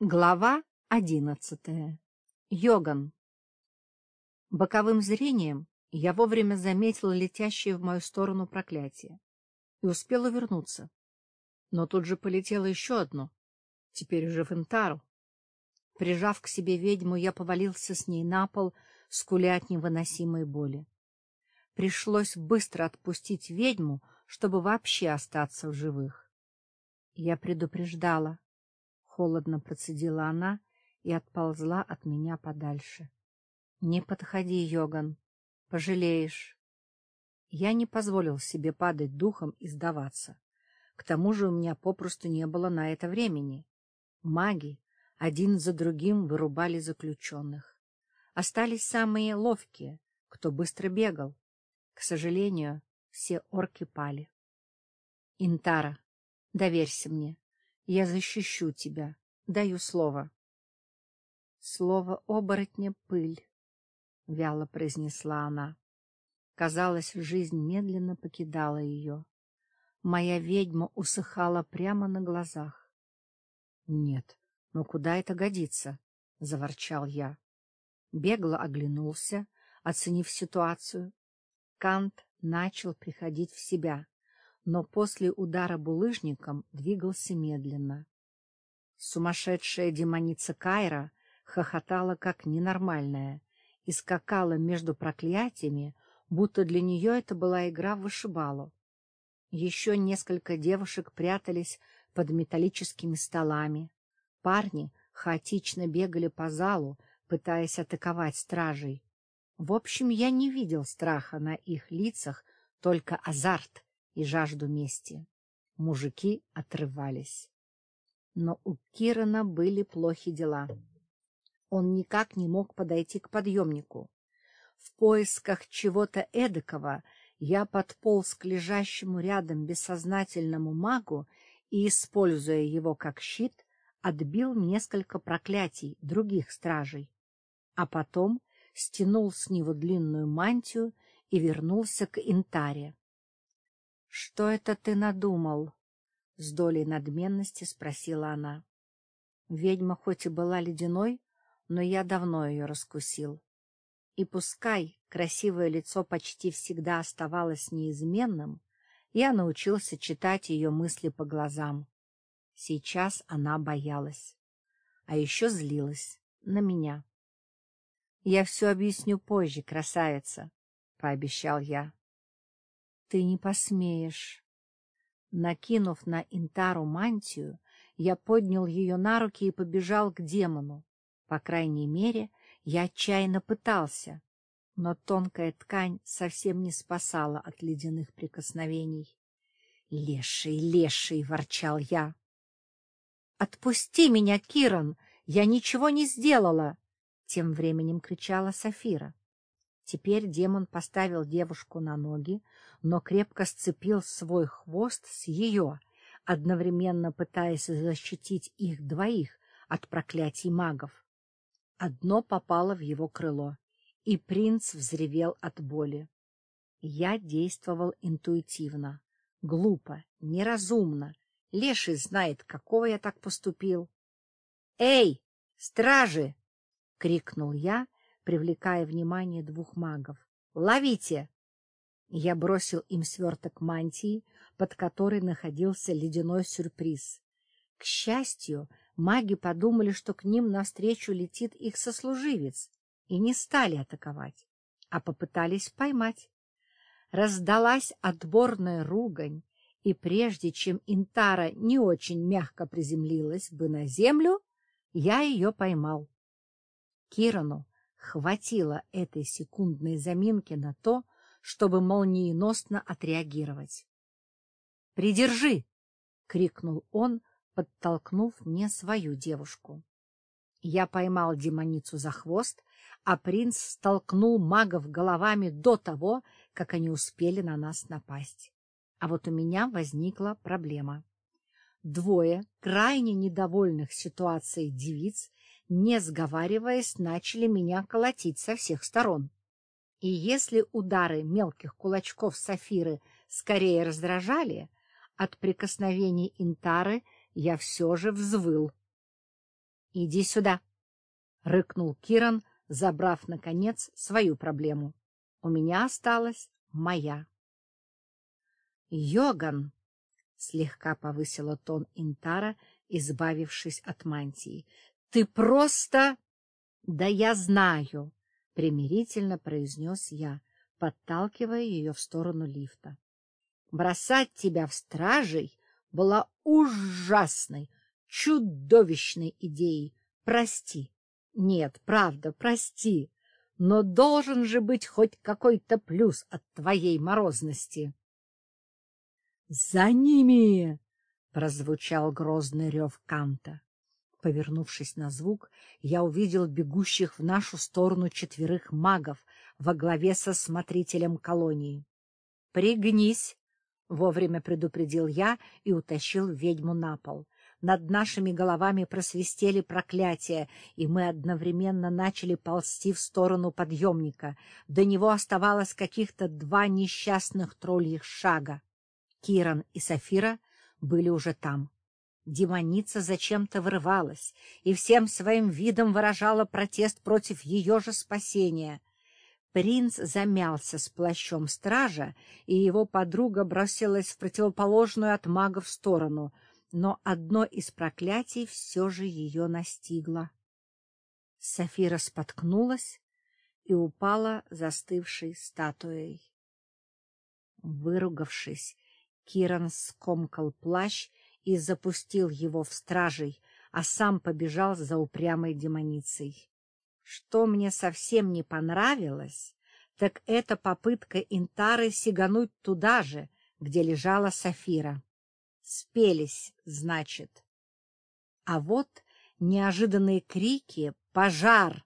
Глава одиннадцатая. Йоган. Боковым зрением я вовремя заметил летящее в мою сторону проклятие и успел увернуться. Но тут же полетело еще одно, теперь уже в Интару. Прижав к себе ведьму, я повалился с ней на пол, скуля от невыносимой боли. Пришлось быстро отпустить ведьму, чтобы вообще остаться в живых. Я предупреждала, Холодно процедила она и отползла от меня подальше. — Не подходи, Йоган, пожалеешь. Я не позволил себе падать духом и сдаваться. К тому же у меня попросту не было на это времени. Маги один за другим вырубали заключенных. Остались самые ловкие, кто быстро бегал. К сожалению, все орки пали. — Интара, доверься мне. Я защищу тебя, даю слово. — Слово оборотня — пыль, — вяло произнесла она. Казалось, жизнь медленно покидала ее. Моя ведьма усыхала прямо на глазах. — Нет, но куда это годится? — заворчал я. Бегло оглянулся, оценив ситуацию. Кант начал приходить в себя но после удара булыжником двигался медленно. Сумасшедшая демоница Кайра хохотала как ненормальная и скакала между проклятиями, будто для нее это была игра в вышибалу. Еще несколько девушек прятались под металлическими столами. Парни хаотично бегали по залу, пытаясь атаковать стражей. В общем, я не видел страха на их лицах, только азарт и жажду мести. Мужики отрывались. Но у Кирана были плохи дела. Он никак не мог подойти к подъемнику. В поисках чего-то эдакого я подполз к лежащему рядом бессознательному магу и, используя его как щит, отбил несколько проклятий других стражей, а потом стянул с него длинную мантию и вернулся к Интаре. — Что это ты надумал? — с долей надменности спросила она. Ведьма хоть и была ледяной, но я давно ее раскусил. И пускай красивое лицо почти всегда оставалось неизменным, я научился читать ее мысли по глазам. Сейчас она боялась. А еще злилась на меня. — Я все объясню позже, красавица, — пообещал я. — Ты не посмеешь. Накинув на Интару мантию, я поднял ее на руки и побежал к демону. По крайней мере, я отчаянно пытался, но тонкая ткань совсем не спасала от ледяных прикосновений. — Леший, леший! — ворчал я. — Отпусти меня, Киран! Я ничего не сделала! — тем временем кричала Сафира. Теперь демон поставил девушку на ноги, но крепко сцепил свой хвост с ее, одновременно пытаясь защитить их двоих от проклятий магов. Одно попало в его крыло, и принц взревел от боли. Я действовал интуитивно, глупо, неразумно. Леший знает, какого я так поступил. — Эй, стражи! — крикнул я, привлекая внимание двух магов. «Ловите!» Я бросил им сверток мантии, под которой находился ледяной сюрприз. К счастью, маги подумали, что к ним навстречу летит их сослуживец, и не стали атаковать, а попытались поймать. Раздалась отборная ругань, и прежде чем Интара не очень мягко приземлилась бы на землю, я ее поймал. Кирану Хватило этой секундной заминки на то, чтобы молниеносно отреагировать. «Придержи!» — крикнул он, подтолкнув мне свою девушку. Я поймал демоницу за хвост, а принц столкнул магов головами до того, как они успели на нас напасть. А вот у меня возникла проблема. Двое крайне недовольных ситуацией девиц не сговариваясь, начали меня колотить со всех сторон. И если удары мелких кулачков Сафиры скорее раздражали, от прикосновений Интары я все же взвыл. Иди сюда, — рыкнул Киран, забрав, наконец, свою проблему. У меня осталась моя. — Йоган! — слегка повысила тон Интара, избавившись от мантии. — Ты просто... — Да я знаю! — примирительно произнес я, подталкивая ее в сторону лифта. — Бросать тебя в стражей была ужасной, чудовищной идеей. Прости. Нет, правда, прости. Но должен же быть хоть какой-то плюс от твоей морозности. — За ними! — прозвучал грозный рев Канта. Повернувшись на звук, я увидел бегущих в нашу сторону четверых магов во главе со смотрителем колонии. — Пригнись! — вовремя предупредил я и утащил ведьму на пол. Над нашими головами просвистели проклятия, и мы одновременно начали ползти в сторону подъемника. До него оставалось каких-то два несчастных тролльих шага. Киран и Сафира были уже там. Демоница зачем-то вырывалась и всем своим видом выражала протест против ее же спасения. Принц замялся с плащом стража, и его подруга бросилась в противоположную от мага в сторону, но одно из проклятий все же ее настигло. Софира споткнулась и упала застывшей статуей. Выругавшись, Киран скомкал плащ и запустил его в стражей, а сам побежал за упрямой демоницей. Что мне совсем не понравилось, так это попытка Интары сигануть туда же, где лежала Сафира. Спелись, значит. А вот неожиданные крики «Пожар!»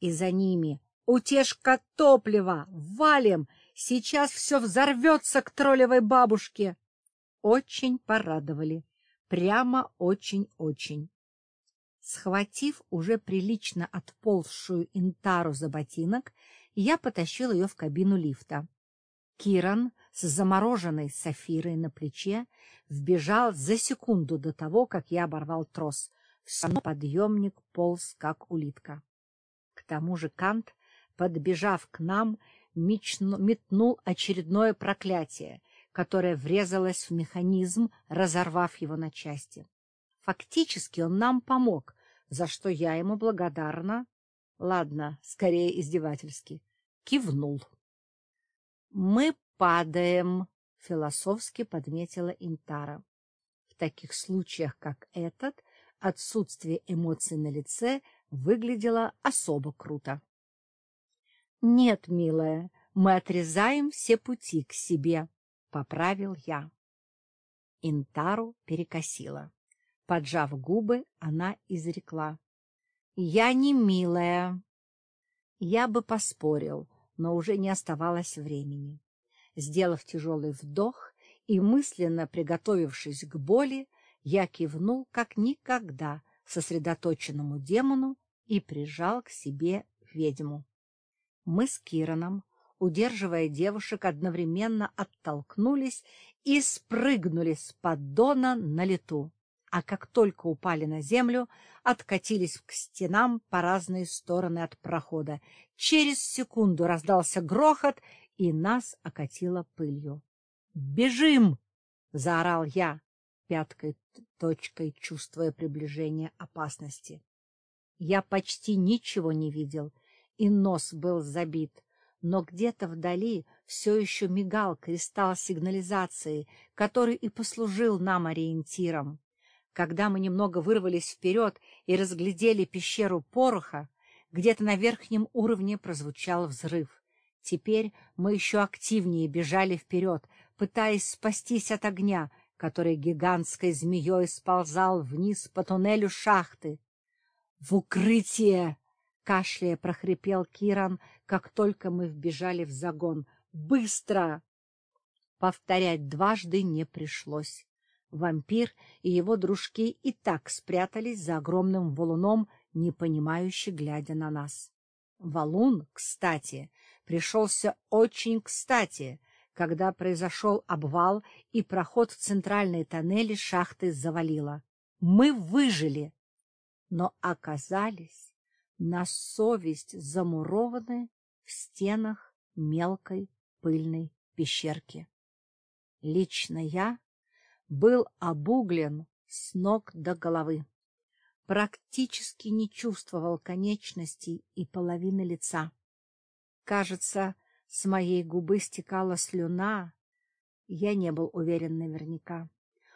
и за ними «Утешка топлива! Валим! Сейчас все взорвется к троллевой бабушке!» Очень порадовали. Прямо очень-очень. Схватив уже прилично отползшую Интару за ботинок, я потащил ее в кабину лифта. Киран с замороженной сафирой на плече вбежал за секунду до того, как я оборвал трос. Все подъемник полз, как улитка. К тому же Кант, подбежав к нам, метнул очередное проклятие, которое врезалось в механизм, разорвав его на части. Фактически он нам помог, за что я ему благодарна. Ладно, скорее издевательски. Кивнул. — Мы падаем, — философски подметила Интара. В таких случаях, как этот, отсутствие эмоций на лице выглядело особо круто. — Нет, милая, мы отрезаем все пути к себе, — поправил я. Интару перекосила. Поджав губы, она изрекла. — Я не милая. Я бы поспорил, но уже не оставалось времени. Сделав тяжелый вдох и мысленно приготовившись к боли, я кивнул как никогда сосредоточенному демону и прижал к себе ведьму. Мы с Кираном, удерживая девушек, одновременно оттолкнулись и спрыгнули с поддона на лету а как только упали на землю, откатились к стенам по разные стороны от прохода. Через секунду раздался грохот, и нас окатило пылью. «Бежим!» — заорал я, пяткой точкой чувствуя приближение опасности. Я почти ничего не видел, и нос был забит, но где-то вдали все еще мигал кристалл сигнализации, который и послужил нам ориентиром. Когда мы немного вырвались вперед и разглядели пещеру пороха, где-то на верхнем уровне прозвучал взрыв. Теперь мы еще активнее бежали вперед, пытаясь спастись от огня, который гигантской змеей сползал вниз по туннелю шахты. — В укрытие! — кашляя прохрипел Киран, как только мы вбежали в загон. — Быстро! Повторять дважды не пришлось. Вампир и его дружки и так спрятались за огромным валуном, непонимающе глядя на нас. Валун, кстати, пришелся очень кстати, когда произошел обвал и проход в центральные тоннели шахты завалило. Мы выжили! но оказались на совесть замурованы в стенах мелкой пыльной пещерки. Лично я был обуглен с ног до головы, практически не чувствовал конечностей и половины лица. Кажется, с моей губы стекала слюна, я не был уверен наверняка.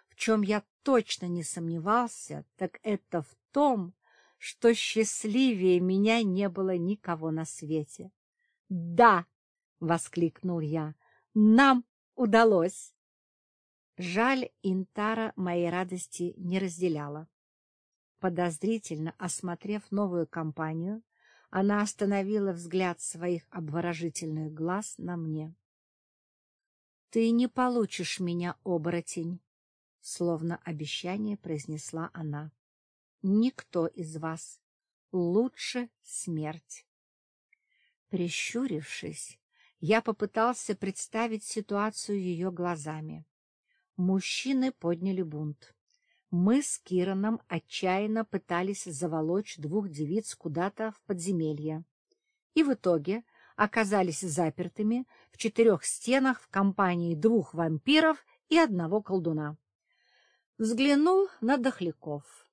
В чем я точно не сомневался, так это в том, что счастливее меня не было никого на свете. — Да! — воскликнул я. — Нам удалось! Жаль, Интара моей радости не разделяла. Подозрительно осмотрев новую компанию, она остановила взгляд своих обворожительных глаз на мне. — Ты не получишь меня, оборотень, — словно обещание произнесла она. — Никто из вас. Лучше смерть. Прищурившись, я попытался представить ситуацию ее глазами. Мужчины подняли бунт. Мы с Кираном отчаянно пытались заволочь двух девиц куда-то в подземелье. И в итоге оказались запертыми в четырех стенах в компании двух вампиров и одного колдуна. Взглянул на дохляков.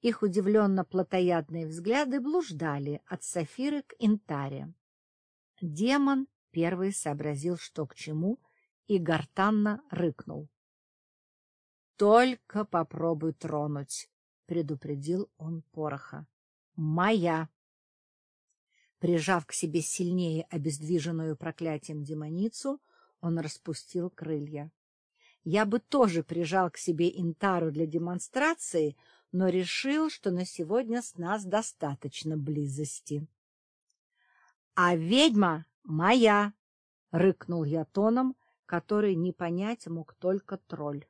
Их удивленно-плотоядные взгляды блуждали от Сафиры к Интаре. Демон первый сообразил, что к чему, и гортанно рыкнул. Только попробуй тронуть, — предупредил он пороха. — Моя! Прижав к себе сильнее обездвиженную проклятием демоницу, он распустил крылья. Я бы тоже прижал к себе Интару для демонстрации, но решил, что на сегодня с нас достаточно близости. — А ведьма моя! — рыкнул я тоном, который не понять мог только тролль.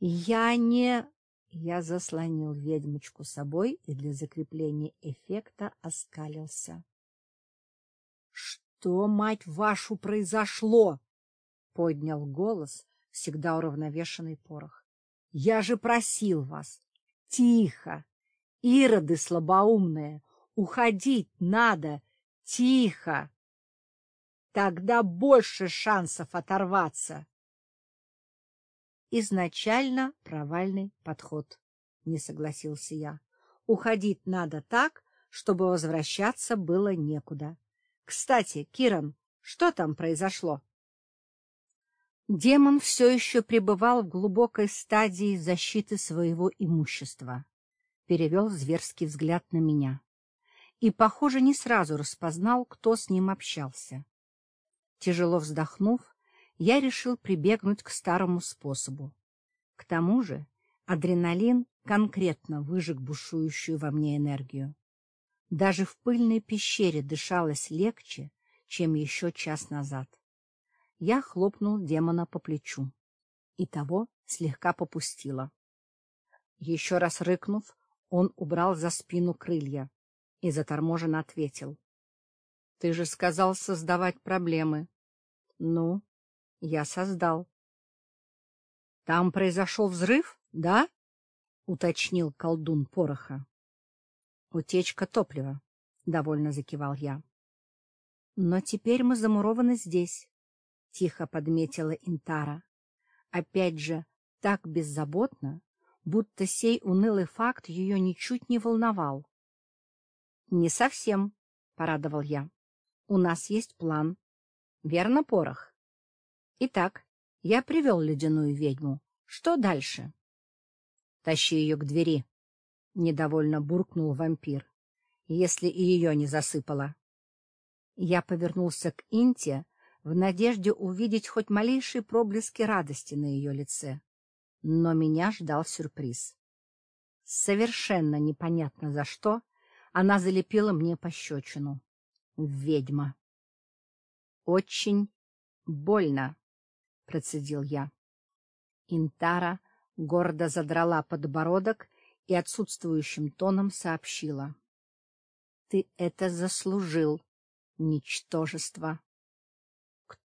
Я не... Я заслонил ведьмочку собой и для закрепления эффекта оскалился. — Что, мать вашу, произошло? — поднял голос всегда уравновешенный порох. — Я же просил вас. Тихо! Ироды слабоумные! Уходить надо! Тихо! Тогда больше шансов оторваться! изначально провальный подход, — не согласился я. Уходить надо так, чтобы возвращаться было некуда. Кстати, Киран, что там произошло? Демон все еще пребывал в глубокой стадии защиты своего имущества. Перевел зверский взгляд на меня. И, похоже, не сразу распознал, кто с ним общался. Тяжело вздохнув, я решил прибегнуть к старому способу. К тому же адреналин конкретно выжег бушующую во мне энергию. Даже в пыльной пещере дышалось легче, чем еще час назад. Я хлопнул демона по плечу, и того слегка попустило. Еще раз рыкнув, он убрал за спину крылья и заторможенно ответил. — Ты же сказал создавать проблемы. — Ну, я создал. — Там произошел взрыв, да? — уточнил колдун пороха. — Утечка топлива, — довольно закивал я. — Но теперь мы замурованы здесь, — тихо подметила Интара. Опять же, так беззаботно, будто сей унылый факт ее ничуть не волновал. — Не совсем, — порадовал я. — У нас есть план. Верно, порох? Итак, я привел ледяную ведьму. Что дальше? — Тащи ее к двери, — недовольно буркнул вампир, — если и ее не засыпало. Я повернулся к Инте в надежде увидеть хоть малейшие проблески радости на ее лице. Но меня ждал сюрприз. Совершенно непонятно за что она залепила мне пощечину. Ведьма. Очень больно. — процедил я. Интара гордо задрала подбородок и отсутствующим тоном сообщила. — Ты это заслужил, ничтожество. —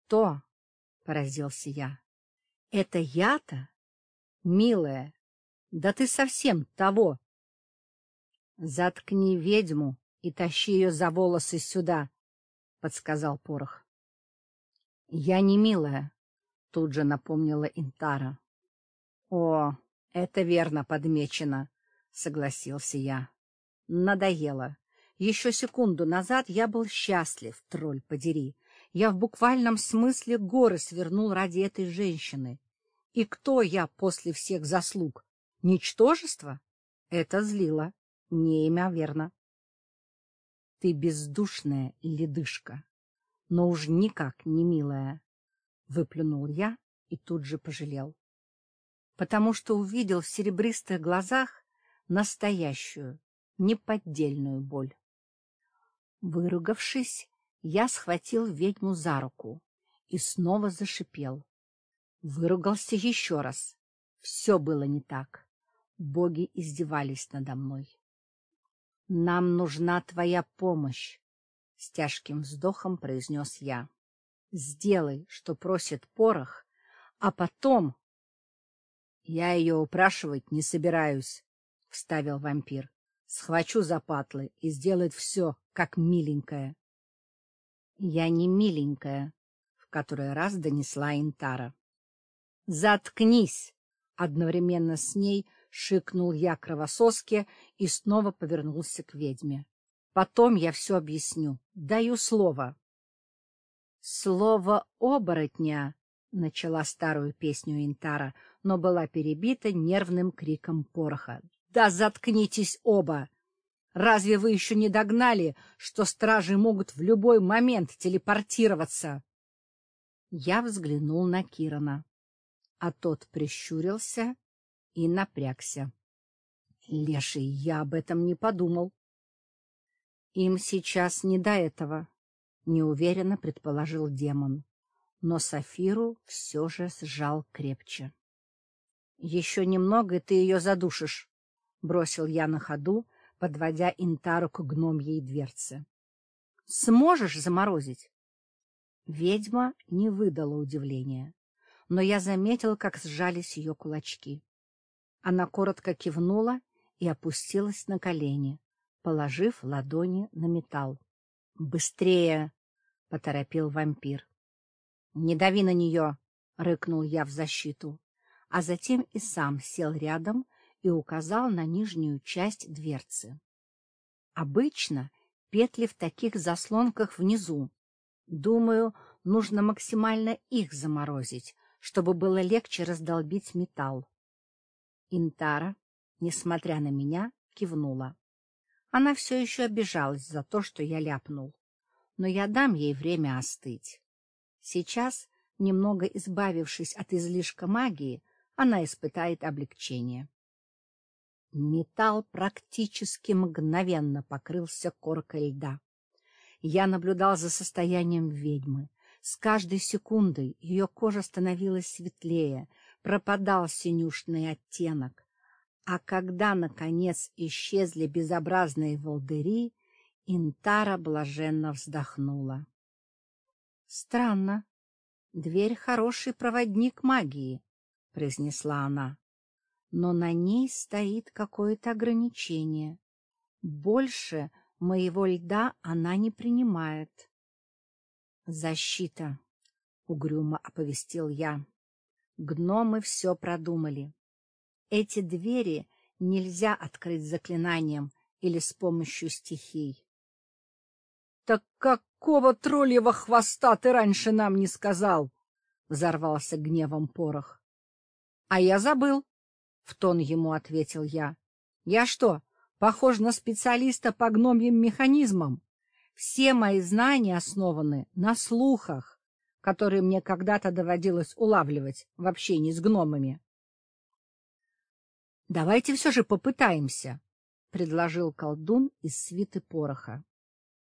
Кто? — поразился я. — Это я-то? Милая, да ты совсем того. Заткни ведьму и тащи ее за волосы сюда, — подсказал Порох. — Я не милая, — тут же напомнила Интара. — О, это верно подмечено, — согласился я. Надоело. Еще секунду назад я был счастлив, тролль подери. Я в буквальном смысле горы свернул ради этой женщины. И кто я после всех заслуг? Ничтожество? Это злило неимоверно. Ты бездушная ледышка, но уж никак не милая, — выплюнул я и тут же пожалел. Потому что увидел в серебристых глазах настоящую, неподдельную боль. Выругавшись, я схватил ведьму за руку и снова зашипел. Выругался еще раз. Все было не так. Боги издевались надо мной. — Нам нужна твоя помощь, — с тяжким вздохом произнес я. — Сделай, что просит порох, а потом... — Я ее упрашивать не собираюсь, — вставил вампир. — Схвачу за патлы и сделает все, как миленькая. — Я не миленькая, — в который раз донесла Интара. — Заткнись! — одновременно с ней — шикнул я кровососке и снова повернулся к ведьме. Потом я все объясню. Даю слово. — Слово оборотня, — начала старую песню Интара, но была перебита нервным криком пороха. — Да заткнитесь оба! Разве вы еще не догнали, что стражи могут в любой момент телепортироваться? Я взглянул на Кирана, а тот прищурился и напрягся. Леший, я об этом не подумал. Им сейчас не до этого, неуверенно предположил демон, но Сафиру все же сжал крепче. Еще немного, и ты ее задушишь, бросил я на ходу, подводя Интару к гномьей дверце. Сможешь заморозить? Ведьма не выдала удивления, но я заметил, как сжались ее кулачки. Она коротко кивнула и опустилась на колени, положив ладони на металл. — Быстрее! — поторопил вампир. — Не дави на нее! — рыкнул я в защиту, а затем и сам сел рядом и указал на нижнюю часть дверцы. Обычно петли в таких заслонках внизу. Думаю, нужно максимально их заморозить, чтобы было легче раздолбить металл. Интара, несмотря на меня, кивнула. Она все еще обижалась за то, что я ляпнул. Но я дам ей время остыть. Сейчас, немного избавившись от излишка магии, она испытает облегчение. Металл практически мгновенно покрылся коркой льда. Я наблюдал за состоянием ведьмы. С каждой секундой ее кожа становилась светлее, пропадал синюшный оттенок, а когда, наконец, исчезли безобразные волдыри, Интара блаженно вздохнула. — Странно. Дверь — хороший проводник магии, — произнесла она. Но на ней стоит какое-то ограничение. Больше моего льда она не принимает. — Защита, — угрюмо оповестил я. Гномы все продумали. Эти двери нельзя открыть заклинанием или с помощью стихий. — Так какого тролльего хвоста ты раньше нам не сказал? — взорвался гневом порох. — А я забыл, — в тон ему ответил я. — Я что, похож на специалиста по гномьим механизмам? Все мои знания основаны на слухах которые мне когда-то доводилось улавливать в общении с гномами. — Давайте все же попытаемся, — предложил колдун из свиты пороха.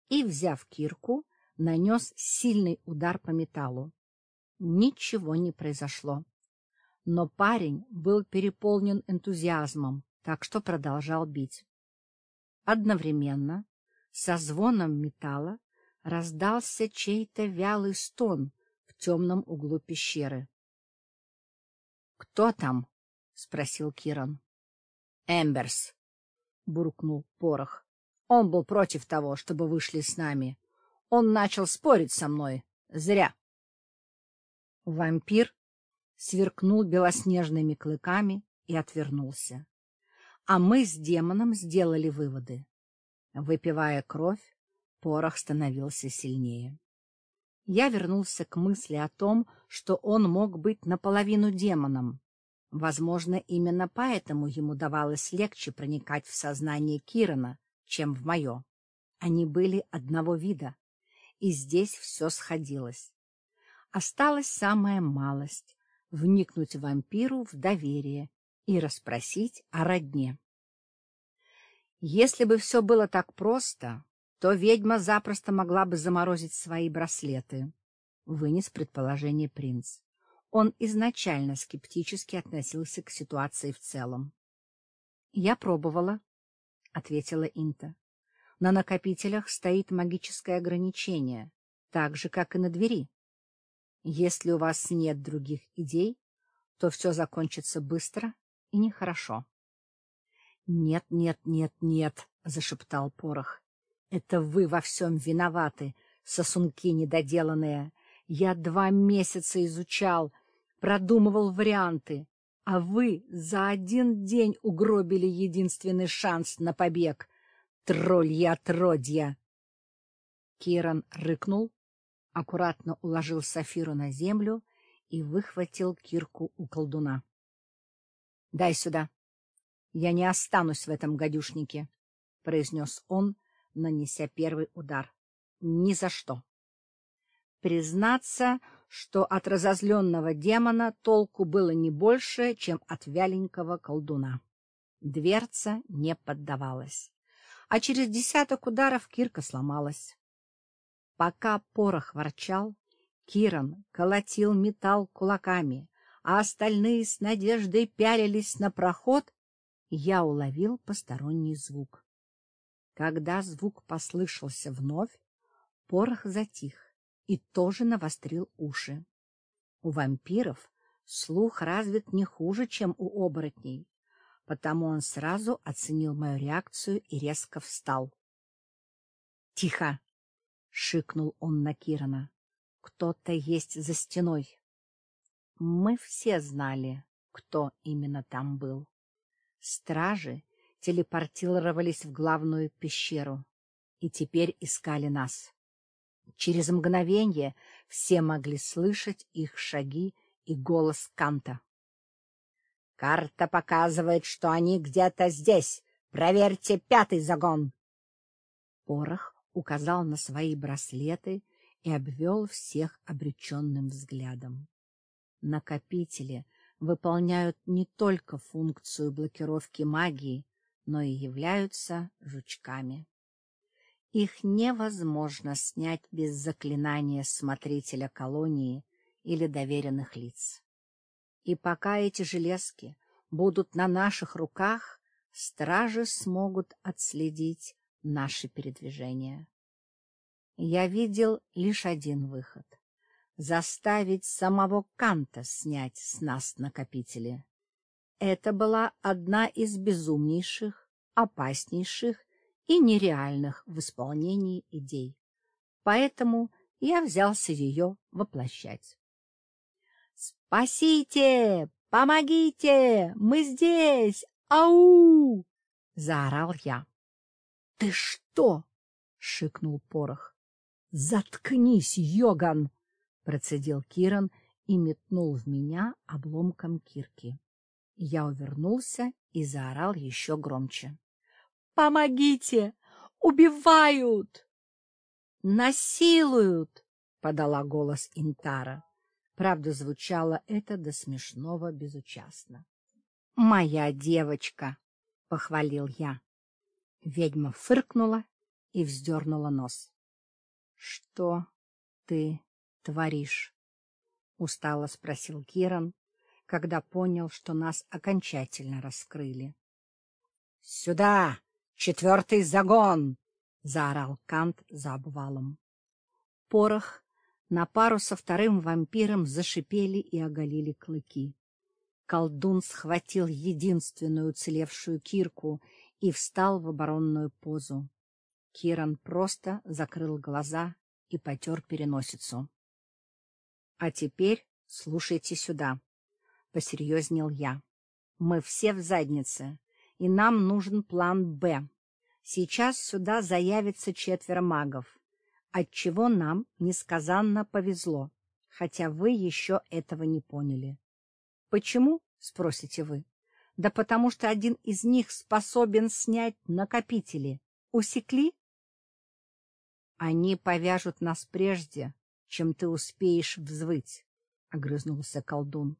И, взяв кирку, нанес сильный удар по металлу. Ничего не произошло. Но парень был переполнен энтузиазмом, так что продолжал бить. Одновременно со звоном металла раздался чей-то вялый стон, темном углу пещеры. — Кто там? — спросил Киран. — Эмберс. — буркнул Порох. — Он был против того, чтобы вышли с нами. Он начал спорить со мной. Зря. Вампир сверкнул белоснежными клыками и отвернулся. А мы с демоном сделали выводы. Выпивая кровь, порох становился сильнее. Я вернулся к мысли о том, что он мог быть наполовину демоном. Возможно, именно поэтому ему давалось легче проникать в сознание Кирана, чем в мое. Они были одного вида, и здесь все сходилось. Осталась самая малость — вникнуть вампиру в доверие и расспросить о родне. Если бы все было так просто, то ведьма запросто могла бы заморозить свои браслеты, — вынес предположение принц. Он изначально скептически относился к ситуации в целом. — Я пробовала, — ответила Инта. — На накопителях стоит магическое ограничение, так же, как и на двери. Если у вас нет других идей, то все закончится быстро и нехорошо. — Нет, нет, нет, нет, — зашептал Порох. — Это вы во всем виноваты, сосунки недоделанные. Я два месяца изучал, продумывал варианты, а вы за один день угробили единственный шанс на побег. Троллья отродья! Киран рыкнул, аккуратно уложил Сафиру на землю и выхватил кирку у колдуна. — Дай сюда. Я не останусь в этом гадюшнике, — произнес он, нанеся первый удар. — Ни за что. Признаться, что от разозленного демона толку было не больше, чем от вяленького колдуна. Дверца не поддавалась, а через десяток ударов кирка сломалась. Пока порох ворчал, Киран колотил металл кулаками, а остальные с надеждой пялились на проход, я уловил посторонний звук. Когда звук послышался вновь, порох затих и тоже навострил уши. У вампиров слух развит не хуже, чем у оборотней, потому он сразу оценил мою реакцию и резко встал. — Тихо! — шикнул он на Кирана. — Кто-то есть за стеной. Мы все знали, кто именно там был. Стражи телепортировались в главную пещеру и теперь искали нас. Через мгновение все могли слышать их шаги и голос Канта. — Карта показывает, что они где-то здесь. Проверьте пятый загон. Порох указал на свои браслеты и обвел всех обреченным взглядом. Накопители выполняют не только функцию блокировки магии, но и являются жучками. Их невозможно снять без заклинания смотрителя колонии или доверенных лиц. И пока эти железки будут на наших руках, стражи смогут отследить наши передвижения. Я видел лишь один выход — заставить самого Канта снять с нас накопители. Это была одна из безумнейших, опаснейших и нереальных в исполнении идей. Поэтому я взялся ее воплощать. «Спасите! Помогите! Мы здесь! Ау!» — заорал я. «Ты что?» — шикнул Порох. «Заткнись, Йоган!» — процедил Киран и метнул в меня обломком кирки. Я увернулся и заорал еще громче. Помогите! Убивают! Насилуют! подала голос Интара. Правда, звучало это до смешного безучастно. Моя девочка, похвалил я. Ведьма фыркнула и вздернула нос. Что ты творишь? устало спросил Киран, когда понял, что нас окончательно раскрыли. Сюда! Четвертый загон! — заорал Кант за обвалом. Порох на пару со вторым вампиром зашипели и оголили клыки. Колдун схватил единственную уцелевшую кирку и встал в оборонную позу. Киран просто закрыл глаза и потер переносицу. — А теперь слушайте сюда, — посерьезнел я. — Мы все в заднице, и нам нужен план «Б». Сейчас сюда заявится четверо магов, отчего нам несказанно повезло, хотя вы еще этого не поняли. Почему, спросите вы? Да потому что один из них способен снять накопители. Усекли? Они повяжут нас прежде, чем ты успеешь взвыть, — огрызнулся колдун.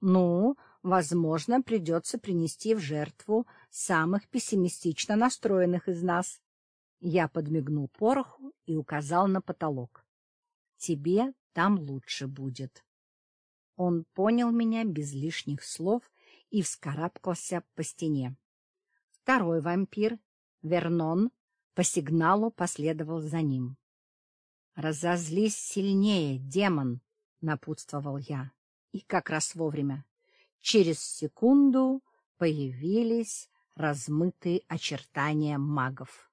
Ну, возможно, придется принести в жертву самых пессимистично настроенных из нас. Я подмигнул пороху и указал на потолок. Тебе там лучше будет. Он понял меня без лишних слов и вскарабкался по стене. Второй вампир, Вернон, по сигналу последовал за ним. — Разозлись сильнее, демон! — напутствовал я. И как раз вовремя. Через секунду появились размытые очертания магов.